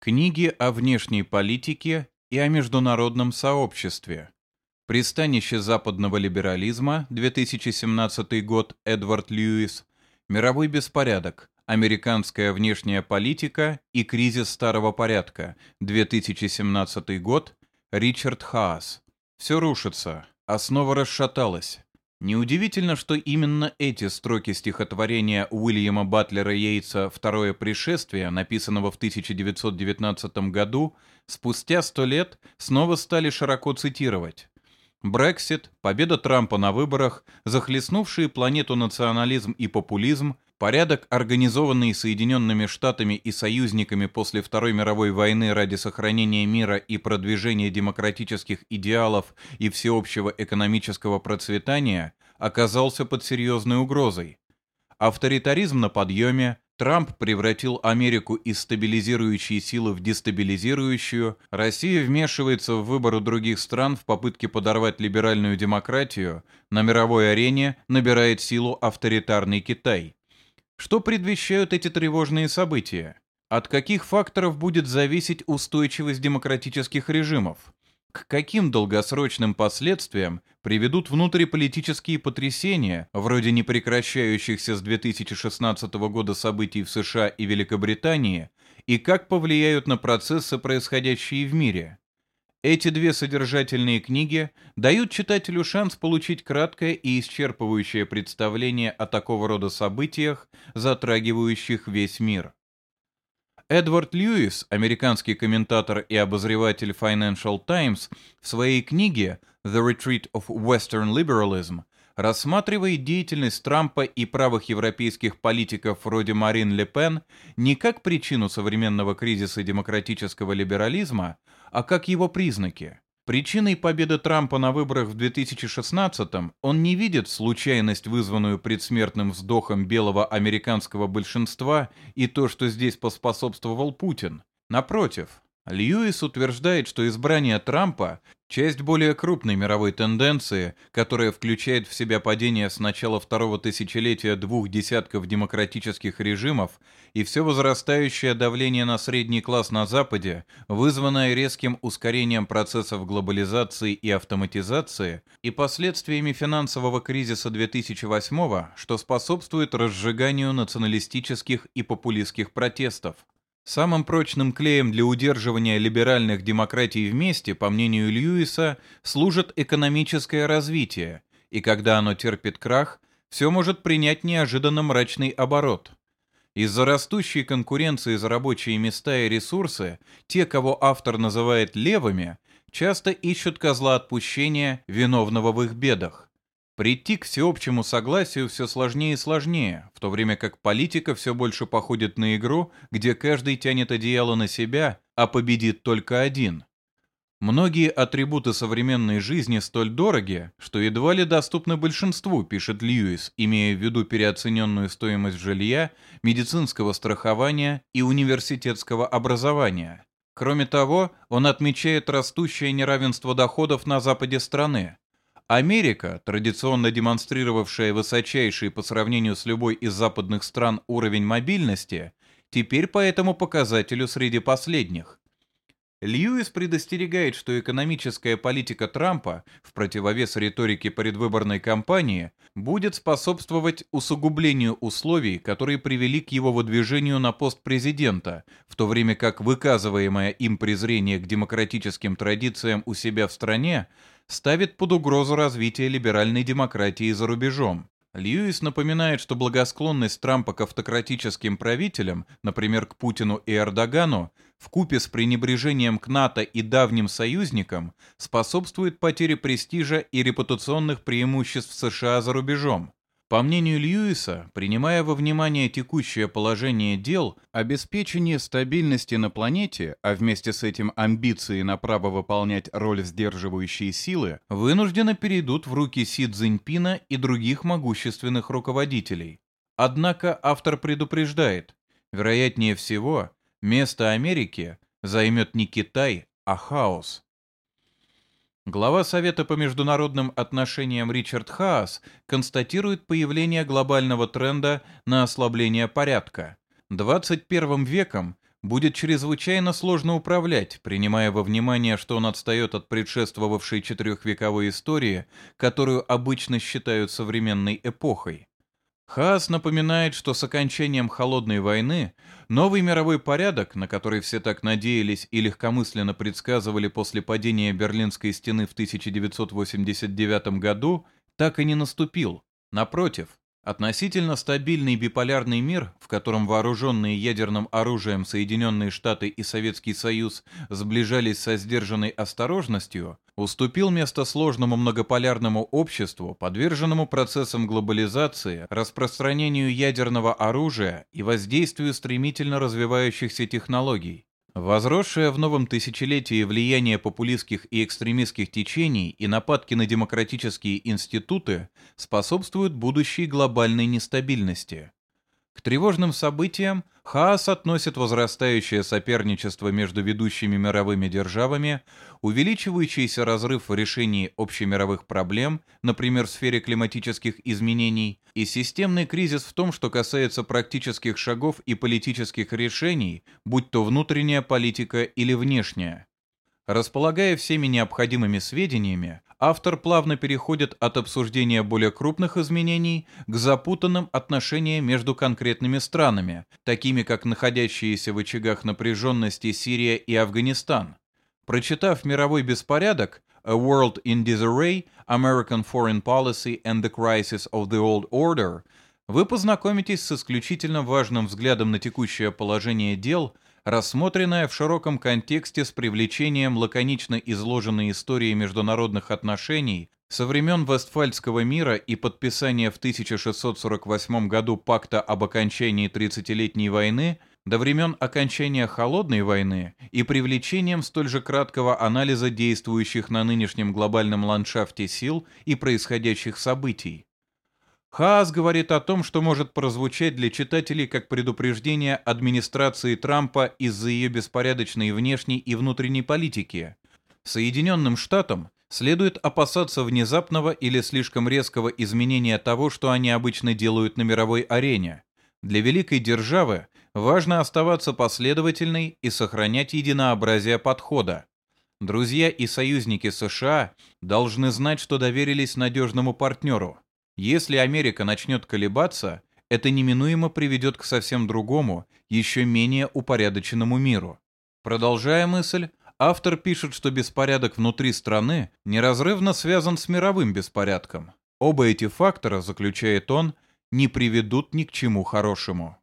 Книги о внешней политике и о международном сообществе. Пристанище западного либерализма, 2017 год, Эдвард Льюис. Мировой беспорядок. Американская внешняя политика и кризис старого порядка, 2017 год, Ричард Хаас. Все рушится, основа расшаталась. Неудивительно, что именно эти строки стихотворения Уильяма Батлера Йейтса «Второе пришествие», написанного в 1919 году, спустя сто лет снова стали широко цитировать. Брексит, победа Трампа на выборах, захлестнувшие планету национализм и популизм, порядок, организованный Соединенными Штатами и союзниками после Второй мировой войны ради сохранения мира и продвижения демократических идеалов и всеобщего экономического процветания, оказался под серьезной угрозой. Авторитаризм на подъеме, Трамп превратил Америку из стабилизирующей силы в дестабилизирующую, Россия вмешивается в выборы других стран в попытке подорвать либеральную демократию, на мировой арене набирает силу авторитарный Китай. Что предвещают эти тревожные события? От каких факторов будет зависеть устойчивость демократических режимов? К каким долгосрочным последствиям приведут внутриполитические потрясения, вроде непрекращающихся с 2016 года событий в США и Великобритании, и как повлияют на процессы, происходящие в мире? Эти две содержательные книги дают читателю шанс получить краткое и исчерпывающее представление о такого рода событиях, затрагивающих весь мир. Эдвард Льюис, американский комментатор и обозреватель Financial Times, в своей книге «The Retreat of Western Liberalism» рассматривает деятельность Трампа и правых европейских политиков вроде Марин Ле Пен не как причину современного кризиса демократического либерализма, а как его признаки. Причиной победы Трампа на выборах в 2016-м он не видит случайность, вызванную предсмертным вздохом белого американского большинства и то, что здесь поспособствовал Путин. Напротив, Льюис утверждает, что избрание Трампа – часть более крупной мировой тенденции, которая включает в себя падение с начала второго тысячелетия двух десятков демократических режимов и все возрастающее давление на средний класс на Западе, вызванное резким ускорением процессов глобализации и автоматизации и последствиями финансового кризиса 2008 что способствует разжиганию националистических и популистских протестов. Самым прочным клеем для удерживания либеральных демократий вместе, по мнению Льюиса, служит экономическое развитие, и когда оно терпит крах, все может принять неожиданно мрачный оборот. Из-за растущей конкуренции за рабочие места и ресурсы, те, кого автор называет левыми, часто ищут козла отпущения, виновного в их бедах. Прийти к всеобщему согласию все сложнее и сложнее, в то время как политика все больше походит на игру, где каждый тянет одеяло на себя, а победит только один. Многие атрибуты современной жизни столь дороги, что едва ли доступны большинству, пишет Льюис, имея в виду переоцененную стоимость жилья, медицинского страхования и университетского образования. Кроме того, он отмечает растущее неравенство доходов на западе страны, Америка, традиционно демонстрировавшая высочайший по сравнению с любой из западных стран уровень мобильности, теперь по этому показателю среди последних. Льюис предостерегает, что экономическая политика Трампа, в противовес риторике предвыборной кампании, будет способствовать усугублению условий, которые привели к его выдвижению на пост президента, в то время как выказываемое им презрение к демократическим традициям у себя в стране ставит под угрозу развитие либеральной демократии за рубежом. Льюис напоминает, что благосклонность Трампа к автократическим правителям, например, к Путину и Эрдогану, вкупе с пренебрежением к НАТО и давним союзникам, способствует потере престижа и репутационных преимуществ США за рубежом. По мнению Льюиса, принимая во внимание текущее положение дел, обеспечение стабильности на планете, а вместе с этим амбиции на право выполнять роль сдерживающей силы, вынужденно перейдут в руки Си Цзиньпина и других могущественных руководителей. Однако автор предупреждает, вероятнее всего, место Америки займет не Китай, а хаос. Глава Совета по международным отношениям Ричард Хаас констатирует появление глобального тренда на ослабление порядка. 21 веком будет чрезвычайно сложно управлять, принимая во внимание, что он отстает от предшествовавшей четырехвековой истории, которую обычно считают современной эпохой. Хаас напоминает, что с окончанием Холодной войны новый мировой порядок, на который все так надеялись и легкомысленно предсказывали после падения Берлинской стены в 1989 году, так и не наступил. Напротив, Относительно стабильный биполярный мир, в котором вооруженные ядерным оружием Соединенные Штаты и Советский Союз сближались со сдержанной осторожностью, уступил место сложному многополярному обществу, подверженному процессам глобализации, распространению ядерного оружия и воздействию стремительно развивающихся технологий. Возросшее в новом тысячелетии влияние популистских и экстремистских течений и нападки на демократические институты способствуют будущей глобальной нестабильности. К тревожным событиям Хаас относит возрастающее соперничество между ведущими мировыми державами, увеличивающийся разрыв в решении общемировых проблем, например, в сфере климатических изменений, и системный кризис в том, что касается практических шагов и политических решений, будь то внутренняя политика или внешняя. Располагая всеми необходимыми сведениями, автор плавно переходит от обсуждения более крупных изменений к запутанным отношениям между конкретными странами, такими как находящиеся в очагах напряженности Сирия и Афганистан. Прочитав «Мировой беспорядок», A World in Disarray, American Foreign Policy and the Crisis of the Old Order, вы познакомитесь с исключительно важным взглядом на текущее положение дел – рассмотренная в широком контексте с привлечением лаконично изложенной истории международных отношений со времен Вестфальского мира и подписания в 1648 году пакта об окончании Тридцатилетней войны до времен окончания Холодной войны и привлечением столь же краткого анализа действующих на нынешнем глобальном ландшафте сил и происходящих событий. Хаас говорит о том, что может прозвучать для читателей как предупреждение администрации Трампа из-за ее беспорядочной внешней и внутренней политики. Соединенным Штатам следует опасаться внезапного или слишком резкого изменения того, что они обычно делают на мировой арене. Для великой державы важно оставаться последовательной и сохранять единообразие подхода. Друзья и союзники США должны знать, что доверились надежному партнеру – если Америка начнет колебаться, это неминуемо приведет к совсем другому, еще менее упорядоченному миру. Продолжая мысль, автор пишет, что беспорядок внутри страны неразрывно связан с мировым беспорядком. Оба эти фактора, заключает он, не приведут ни к чему хорошему.